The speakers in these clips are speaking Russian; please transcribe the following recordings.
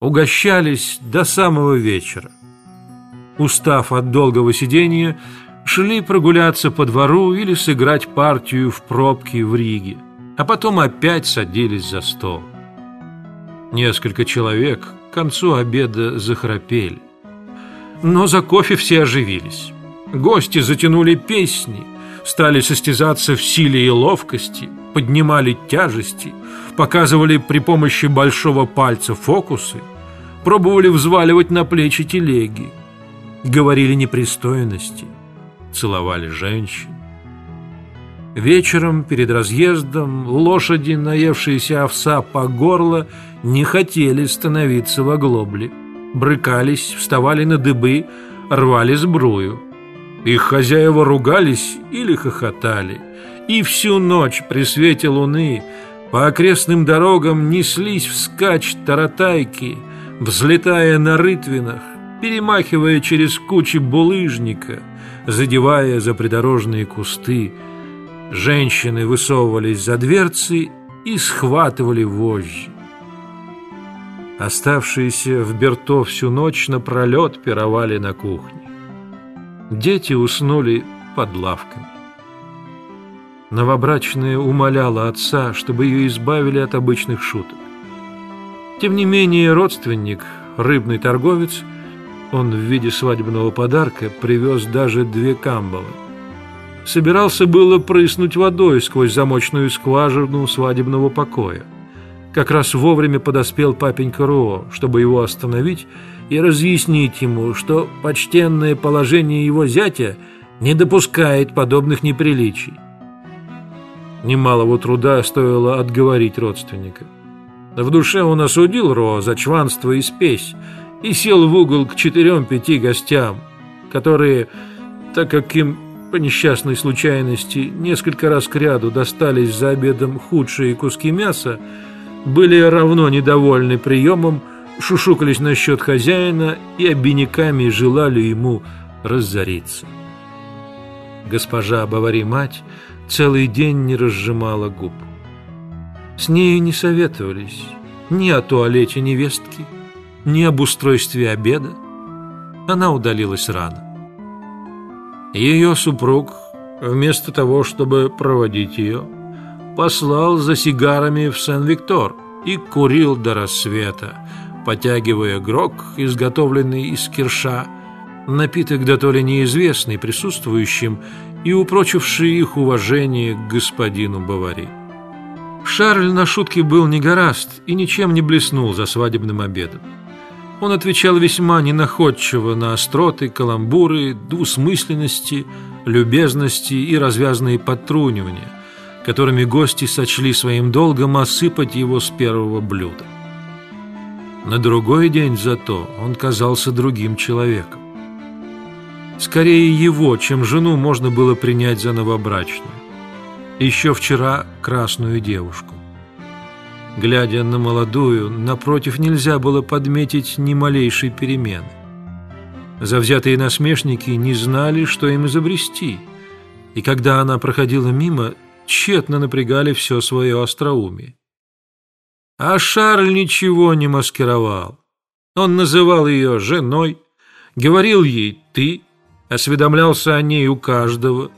угощались до самого вечера. Устав от долгого сидения, шли прогуляться по двору или сыграть партию в пробке в Риге, а потом опять садились за стол. Несколько человек к концу обеда захрапели. Но за кофе все оживились. Гости затянули песни, стали состязаться в силе и ловкости, поднимали тяжести, показывали при помощи большого пальца фокусы, пробовали взваливать на плечи телеги, говорили непристойности, целовали женщин. Вечером перед разъездом лошади, наевшиеся овса по горло, не хотели становиться в оглобле. Брыкались, вставали на дыбы, рвали сбрую. Их хозяева ругались или хохотали. И всю ночь при свете луны по окрестным дорогам неслись вскачь таратайки, взлетая на рытвинах, перемахивая через кучи булыжника, задевая за придорожные кусты. Женщины высовывались за дверцы и схватывали вожжи. Оставшиеся в Берто всю ночь напролет пировали на кухне. Дети уснули под лавками. Новобрачная умоляла отца, чтобы ее избавили от обычных шуток. Тем не менее, родственник, рыбный торговец, он в виде свадебного подарка привез даже две камбалы. Собирался было прыснуть водой сквозь замочную скважину свадебного покоя. Как раз вовремя подоспел папенька Ро, чтобы его остановить и разъяснить ему, что почтенное положение его зятя не допускает подобных неприличий. Немалого труда стоило отговорить родственника. В душе он осудил Ро за чванство и спесь и сел в угол к четырем-пяти гостям, которые, так как им по несчастной случайности несколько раз кряду достались за обедом худшие куски мяса, были равно недовольны приемом, шушукались насчет хозяина и обиняками желали ему разориться. Госпожа Бавари-мать целый день не разжимала губ. С нею не советовались ни о туалете невестки, ни об устройстве обеда. Она удалилась рано. Ее супруг, вместо того, чтобы проводить ее, послал за сигарами в Сен-Виктор и курил до рассвета, потягивая грок, изготовленный из кирша, напиток да то ли неизвестный присутствующим и упрочивший их уважение к господину Бавари. Шарль на шутке был не гораст и ничем не блеснул за свадебным обедом. Он отвечал весьма ненаходчиво на остроты, каламбуры, двусмысленности, любезности и развязные подтрунивания, которыми гости сочли своим долгом осыпать его с первого блюда. На другой день зато он казался другим человеком. Скорее его, чем жену, можно было принять за новобрачную. Еще вчера красную девушку. Глядя на молодую, напротив нельзя было подметить ни малейшей перемены. Завзятые насмешники не знали, что им изобрести, и когда она проходила мимо, тщетно напрягали все свое остроумие. А Шарль ничего не маскировал. Он называл ее женой, говорил ей «ты», осведомлялся о ней у каждого,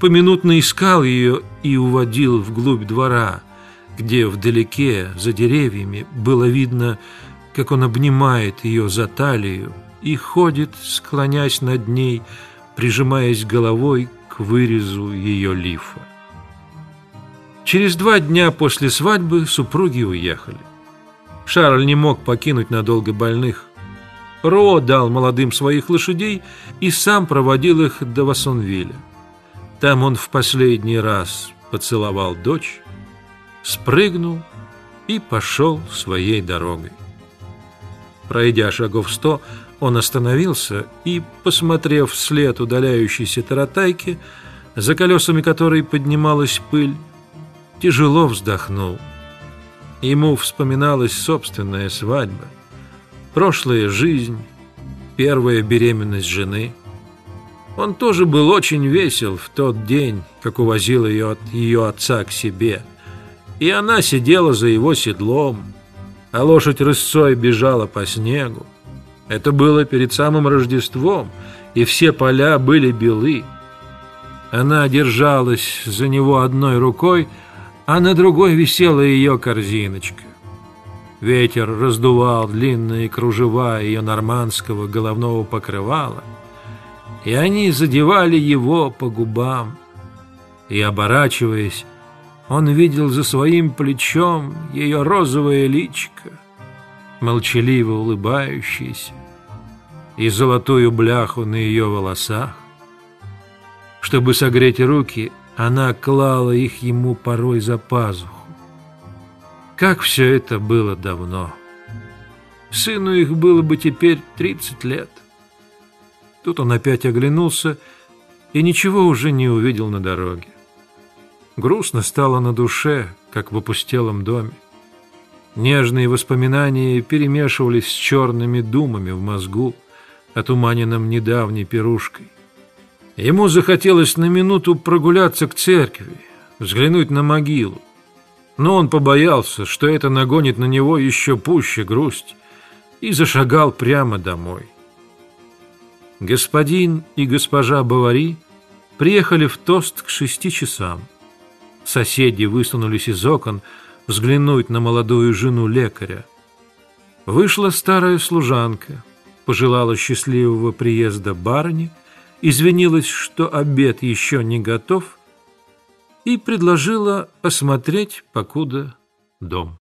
поминутно искал ее и уводил вглубь двора, где вдалеке, за деревьями, было видно, как он обнимает ее за талию и ходит, склонясь над ней, прижимаясь головой к вырезу ее лифа. Через два дня после свадьбы супруги уехали. Шарль не мог покинуть надолго больных. Ро дал молодым своих лошадей и сам проводил их до Вассонвилля. Там он в последний раз поцеловал дочь, спрыгнул и пошел своей дорогой. Пройдя шагов сто, он остановился и, посмотрев вслед удаляющейся таратайки, за колесами которой поднималась пыль, тяжело вздохнул. Ему вспоминалась собственная свадьба, прошлая жизнь, первая беременность жены. Он тоже был очень весел в тот день, как увозил ее от ее отца к себе. И она сидела за его седлом, а лошадь рысцой бежала по снегу. Это было перед самым Рождеством, и все поля были белы. Она держалась за него одной рукой, а на другой висела ее корзиночка. Ветер раздувал длинные кружева ее нормандского головного покрывала, и они задевали его по губам. И, оборачиваясь, он видел за своим плечом ее розовое личико, молчаливо улыбающееся, и золотую бляху на ее волосах. Чтобы согреть руки, она клала их ему порой за пазуху. Как все это было давно. Сыну их было бы теперь тридцать лет. Тут он опять оглянулся и ничего уже не увидел на дороге. Грустно стало на душе, как в опустелом доме. Нежные воспоминания перемешивались с черными думами в мозгу, отуманенном недавней пирушкой. Ему захотелось на минуту прогуляться к церкви, взглянуть на могилу, но он побоялся, что это нагонит на него еще пуще грусть, и зашагал прямо домой. Господин и госпожа Бавари приехали в Тост к шести часам. Соседи высунулись из окон взглянуть на молодую жену лекаря. Вышла старая служанка, пожелала счастливого приезда барыни, извинилась, что обед еще не готов, и предложила осмотреть покуда дом.